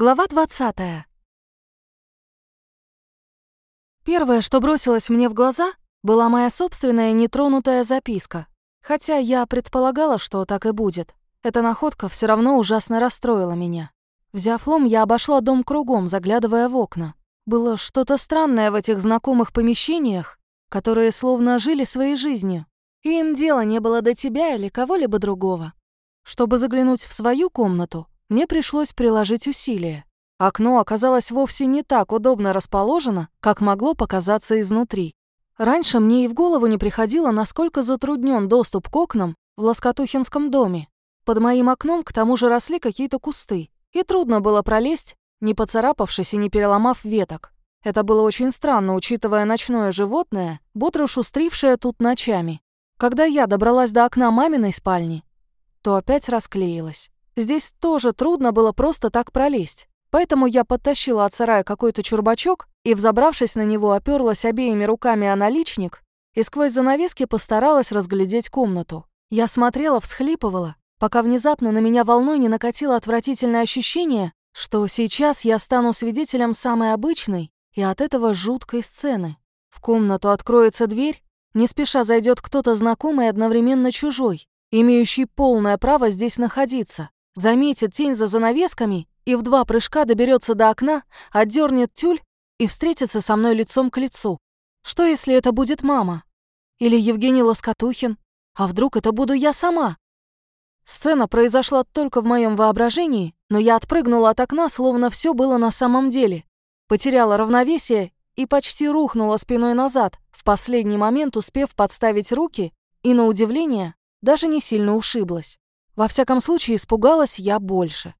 Глава 20. Первое, что бросилось мне в глаза, была моя собственная нетронутая записка. Хотя я предполагала, что так и будет. Эта находка все равно ужасно расстроила меня. Взяв лом, я обошла дом кругом, заглядывая в окна. Было что-то странное в этих знакомых помещениях, которые словно жили своей жизнью. И им дела не было до тебя или кого-либо другого. Чтобы заглянуть в свою комнату, мне пришлось приложить усилия. Окно оказалось вовсе не так удобно расположено, как могло показаться изнутри. Раньше мне и в голову не приходило, насколько затруднен доступ к окнам в Лоскотухинском доме. Под моим окном к тому же росли какие-то кусты, и трудно было пролезть, не поцарапавшись и не переломав веток. Это было очень странно, учитывая ночное животное, бодро шустрившее тут ночами. Когда я добралась до окна маминой спальни, то опять расклеилась. Здесь тоже трудно было просто так пролезть. Поэтому я подтащила от сарая какой-то чурбачок и, взобравшись на него, оперлась обеими руками о наличник и сквозь занавески постаралась разглядеть комнату. Я смотрела, всхлипывала, пока внезапно на меня волной не накатило отвратительное ощущение, что сейчас я стану свидетелем самой обычной и от этого жуткой сцены. В комнату откроется дверь, не спеша зайдет кто-то знакомый и одновременно чужой, имеющий полное право здесь находиться заметит тень за занавесками и в два прыжка доберется до окна, отдернет тюль и встретится со мной лицом к лицу. Что, если это будет мама? Или Евгений Лоскотухин? А вдруг это буду я сама? Сцена произошла только в моем воображении, но я отпрыгнула от окна, словно все было на самом деле. Потеряла равновесие и почти рухнула спиной назад, в последний момент успев подставить руки, и, на удивление, даже не сильно ушиблась. Во всяком случае, испугалась я больше.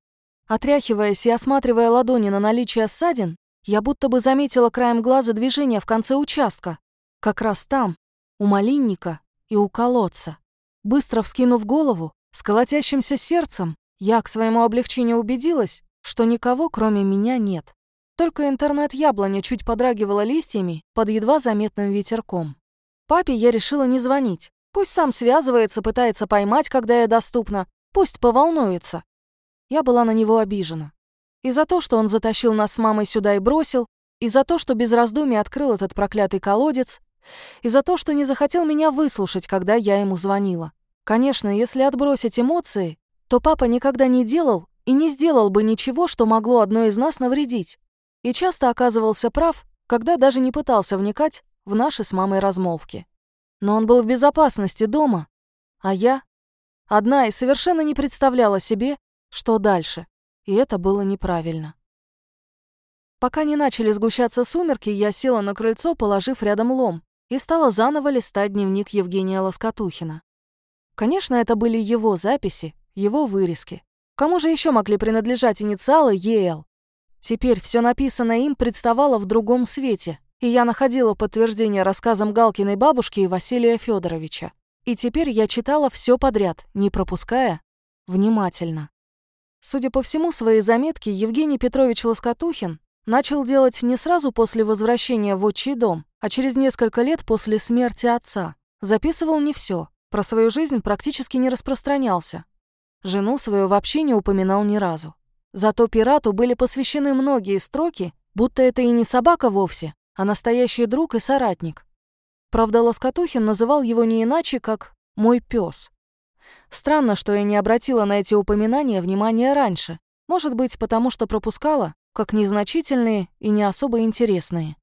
Отряхиваясь и осматривая ладони на наличие ссадин, я будто бы заметила краем глаза движение в конце участка. Как раз там, у малинника и у колодца. Быстро вскинув голову, с колотящимся сердцем, я к своему облегчению убедилась, что никого кроме меня нет. Только интернет-яблоня чуть подрагивала листьями под едва заметным ветерком. Папе я решила не звонить, Пусть сам связывается, пытается поймать, когда я доступна. Пусть поволнуется. Я была на него обижена. И за то, что он затащил нас с мамой сюда и бросил, и за то, что без раздумий открыл этот проклятый колодец, и за то, что не захотел меня выслушать, когда я ему звонила. Конечно, если отбросить эмоции, то папа никогда не делал и не сделал бы ничего, что могло одной из нас навредить. И часто оказывался прав, когда даже не пытался вникать в наши с мамой размолвки. Но он был в безопасности дома, а я одна и совершенно не представляла себе, что дальше, и это было неправильно. Пока не начали сгущаться сумерки, я села на крыльцо, положив рядом лом, и стала заново листать дневник Евгения Лоскотухина. Конечно, это были его записи, его вырезки. Кому же еще могли принадлежать инициалы ЕЛ? Теперь все написанное им представало в другом свете, и я находила подтверждение рассказам Галкиной бабушки и Василия Федоровича. И теперь я читала все подряд, не пропуская, внимательно. Судя по всему, свои заметки Евгений Петрович Лоскотухин начал делать не сразу после возвращения в отчий дом, а через несколько лет после смерти отца. Записывал не все, про свою жизнь практически не распространялся. Жену свою вообще не упоминал ни разу. Зато пирату были посвящены многие строки, будто это и не собака вовсе, а настоящий друг и соратник. Правда, Лоскотухин называл его не иначе, как «мой пес. Странно, что я не обратила на эти упоминания внимания раньше. Может быть, потому что пропускала, как незначительные и не особо интересные.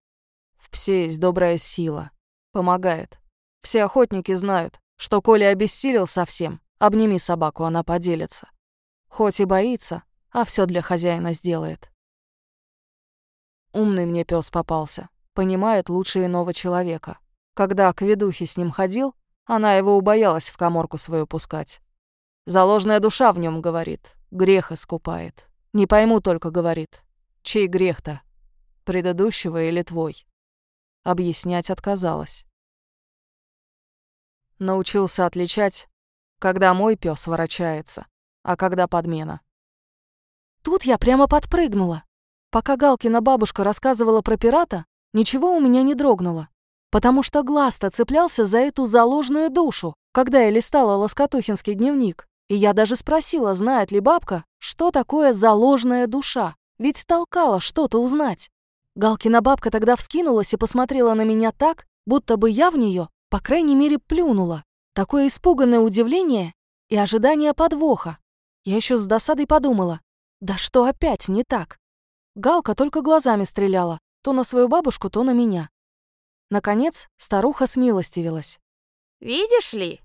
В псе есть добрая сила. Помогает. Все охотники знают, что Коля обессилел совсем, обними собаку, она поделится. Хоть и боится, а все для хозяина сделает. Умный мне пес попался понимает лучше иного человека. Когда к ведухе с ним ходил, она его убоялась в коморку свою пускать. Заложная душа в нем говорит, грех искупает. Не пойму только, говорит, чей грех-то, предыдущего или твой? Объяснять отказалась. Научился отличать, когда мой пес ворочается, а когда подмена. Тут я прямо подпрыгнула. Пока Галкина бабушка рассказывала про пирата, Ничего у меня не дрогнуло, потому что глаз-то цеплялся за эту заложенную душу, когда я листала Лоскотухинский дневник. И я даже спросила, знает ли бабка, что такое заложенная душа. Ведь толкала что-то узнать. Галкина бабка тогда вскинулась и посмотрела на меня так, будто бы я в нее, по крайней мере, плюнула. Такое испуганное удивление и ожидание подвоха. Я еще с досадой подумала, да что опять не так? Галка только глазами стреляла, то на свою бабушку, то на меня. Наконец, старуха смилостивилась. «Видишь ли,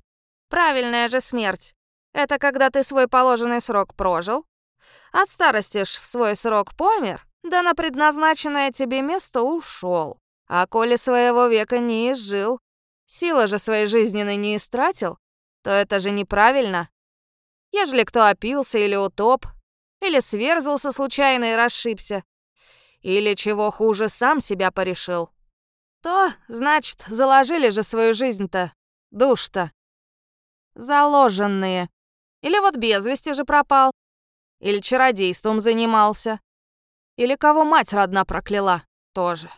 правильная же смерть. Это когда ты свой положенный срок прожил, от старости ж в свой срок помер, да на предназначенное тебе место ушел. А коли своего века не изжил, силы же своей жизненной не истратил, то это же неправильно. Ежели кто опился или утоп, или сверзался случайно и расшибся, или, чего хуже, сам себя порешил, то, значит, заложили же свою жизнь-то, душ-то. Заложенные. Или вот без вести же пропал. Или чародейством занимался. Или кого мать родна прокляла. Тоже.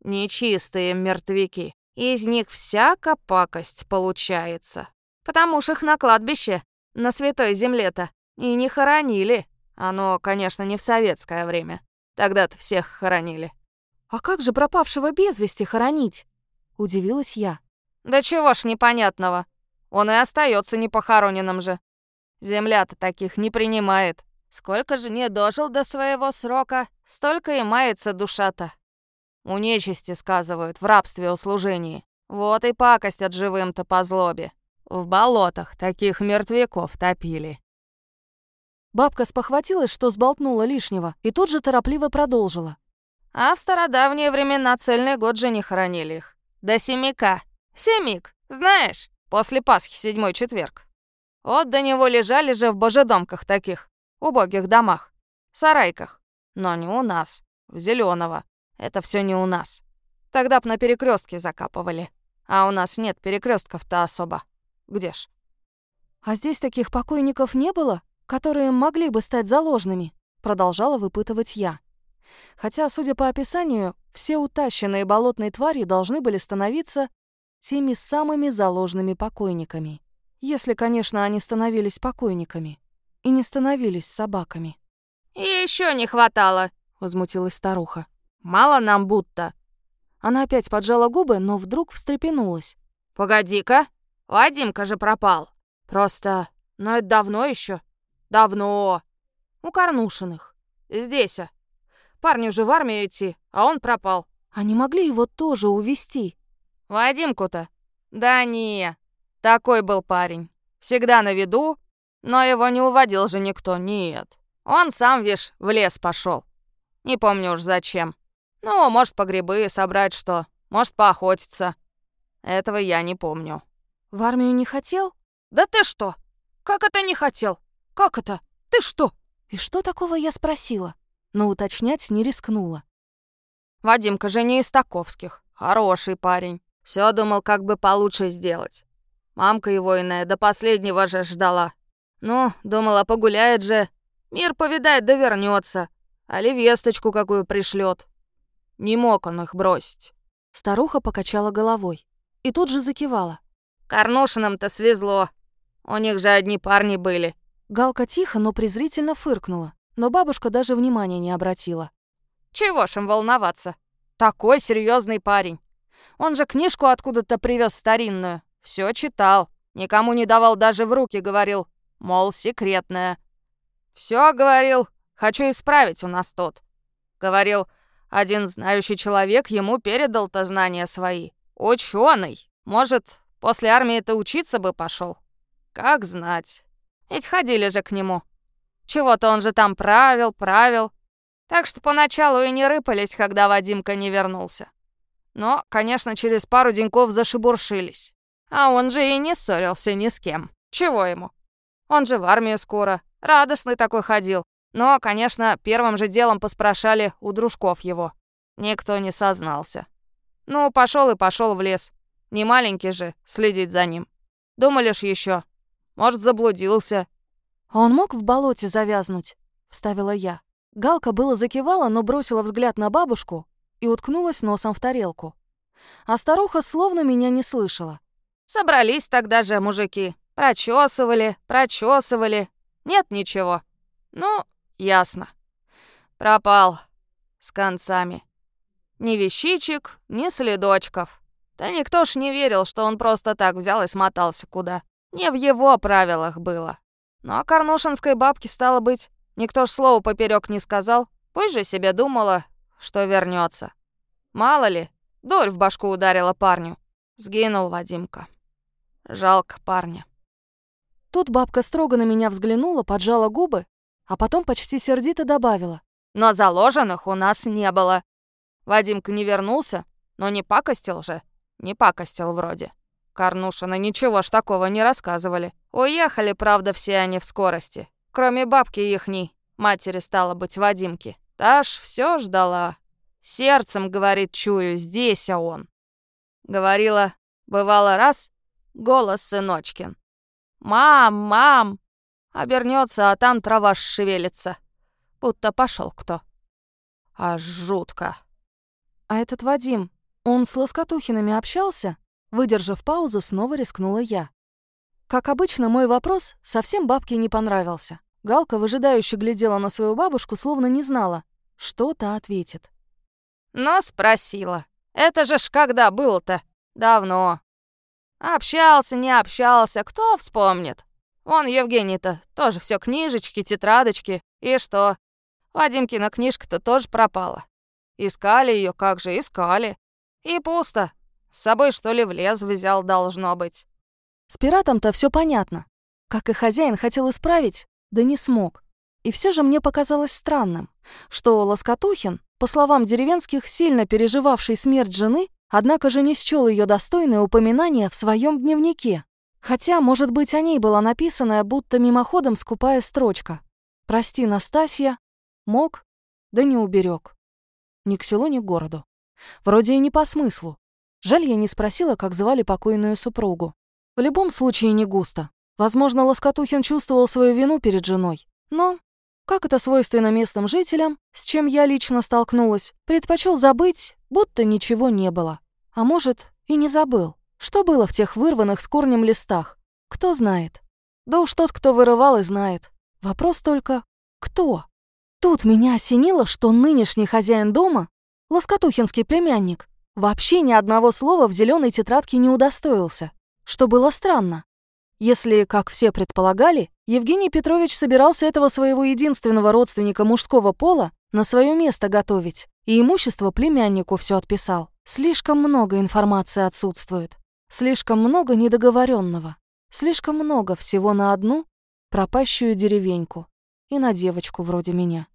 Нечистые мертвяки. Из них всяка пакость получается. Потому что их на кладбище, на святой земле-то, и не хоронили. Оно, конечно, не в советское время. Тогда-то всех хоронили. «А как же пропавшего без вести хоронить?» — удивилась я. «Да чего ж непонятного? Он и остается непохороненным же. Земля-то таких не принимает. Сколько же не дожил до своего срока, столько и мается душа-то. У нечисти сказывают, в рабстве услужении. Вот и пакость от живым-то по злобе. В болотах таких мертвяков топили. Бабка спохватилась, что сболтнула лишнего, и тут же торопливо продолжила. А в стародавние времена цельный год же не хоронили их. До семика. Семик, знаешь, после Пасхи седьмой четверг. Вот до него лежали же в божедомках таких, убогих домах, сарайках. Но не у нас, в Зеленого. Это все не у нас. Тогда б на перекрестке закапывали. А у нас нет перекрестков-то особо. Где ж? А здесь таких покойников не было, которые могли бы стать заложными? Продолжала выпытывать я. Хотя, судя по описанию, все утащенные болотной твари должны были становиться теми самыми заложными покойниками. Если, конечно, они становились покойниками и не становились собаками. «И еще не хватало», — возмутилась старуха. «Мало нам будто». Она опять поджала губы, но вдруг встрепенулась. «Погоди-ка, Вадимка же пропал. Просто, ну это давно еще. Давно. У Корнушиных. Здесь. а. Парню же в армию идти, а он пропал. Они могли его тоже увести. Вадимку-то? Да не, такой был парень. Всегда на виду, но его не уводил же никто, нет. Он сам, вишь, в лес пошел. Не помню уж зачем. Ну, может, по грибы собрать что, может, поохотиться. Этого я не помню. В армию не хотел? Да ты что? Как это не хотел? Как это? Ты что? И что такого я спросила? Но уточнять не рискнула. Вадимка же не из таковских. Хороший парень. Все думал, как бы получше сделать. Мамка его иная до последнего же ждала. Ну, думала, погуляет же. Мир повидает да вернется. Али весточку какую пришлет. Не мог он их бросить. Старуха покачала головой и тут же закивала. Корнушинам-то свезло. У них же одни парни были. Галка тихо, но презрительно фыркнула но бабушка даже внимания не обратила. «Чего ж им волноваться? Такой серьезный парень. Он же книжку откуда-то привез старинную. Все читал, никому не давал даже в руки, говорил, мол, секретная. Все говорил, хочу исправить у нас тут. Говорил, один знающий человек ему передал-то знания свои. Ученый. Может, после армии-то учиться бы пошел. Как знать. Ведь ходили же к нему. Чего-то он же там правил, правил. Так что поначалу и не рыпались, когда Вадимка не вернулся. Но, конечно, через пару деньков зашебуршились. А он же и не ссорился ни с кем. Чего ему? Он же в армию скоро. Радостный такой ходил. Но, конечно, первым же делом поспрашали у дружков его. Никто не сознался. Ну, пошел и пошел в лес. Не маленький же, следить за ним. Думали ж еще. Может, заблудился «А он мог в болоте завязнуть?» — вставила я. Галка было закивала, но бросила взгляд на бабушку и уткнулась носом в тарелку. А старуха словно меня не слышала. «Собрались тогда же мужики. Прочесывали, прочесывали. Нет ничего. Ну, ясно. Пропал. С концами. Ни вещичек, ни следочков. Да никто ж не верил, что он просто так взял и смотался куда. Не в его правилах было. Но Корнушинской бабке, стало быть, никто ж слова поперек не сказал. Пусть же себе думала, что вернется. Мало ли, дурь в башку ударила парню. Сгинул Вадимка. Жалко парня. Тут бабка строго на меня взглянула, поджала губы, а потом почти сердито добавила. «Но заложенных у нас не было. Вадимка не вернулся, но не пакостил же. Не пакостил вроде. Корнушина ничего ж такого не рассказывали. Уехали, правда, все они в скорости. Кроме бабки ихней, матери стало быть Вадимки. Та ж все ждала. Сердцем, говорит, чую, здесь а он. Говорила, бывало раз, голос сыночкин. «Мам, мам!» Обернется, а там трава шевелится. Будто пошел кто. Аж жутко. А этот Вадим, он с Лоскотухинами общался? Выдержав паузу, снова рискнула я. Как обычно, мой вопрос совсем бабке не понравился. Галка выжидающе глядела на свою бабушку, словно не знала, что та ответит. Но спросила. Это же ж когда было-то? Давно. Общался, не общался, кто вспомнит? Вон Евгений-то тоже все книжечки, тетрадочки. И что? Вадимкина книжка-то тоже пропала. Искали ее, как же, искали. И пусто. С собой, что ли, в лес взял, должно быть. С пиратом-то все понятно. Как и хозяин хотел исправить, да не смог. И все же мне показалось странным, что Лоскотухин, по словам деревенских, сильно переживавший смерть жены, однако же не счел ее достойное упоминание в своем дневнике. Хотя, может быть, о ней была написанная, будто мимоходом скупая строчка. «Прости, Настасья, мог, да не уберег. Ни к селу, ни к городу. Вроде и не по смыслу. Жаль, я не спросила, как звали покойную супругу. В любом случае не густо. Возможно, Лоскотухин чувствовал свою вину перед женой. Но, как это свойственно местным жителям, с чем я лично столкнулась, предпочел забыть, будто ничего не было. А может, и не забыл. Что было в тех вырванных с корнем листах? Кто знает? Да уж тот, кто вырывал, и знает. Вопрос только, кто? Тут меня осенило, что нынешний хозяин дома, лоскотухинский племянник, вообще ни одного слова в зеленой тетрадке не удостоился, что было странно. Если, как все предполагали, Евгений Петрович собирался этого своего единственного родственника мужского пола на свое место готовить, и имущество племяннику все отписал. Слишком много информации отсутствует, слишком много недоговоренного, слишком много всего на одну пропащую деревеньку и на девочку вроде меня.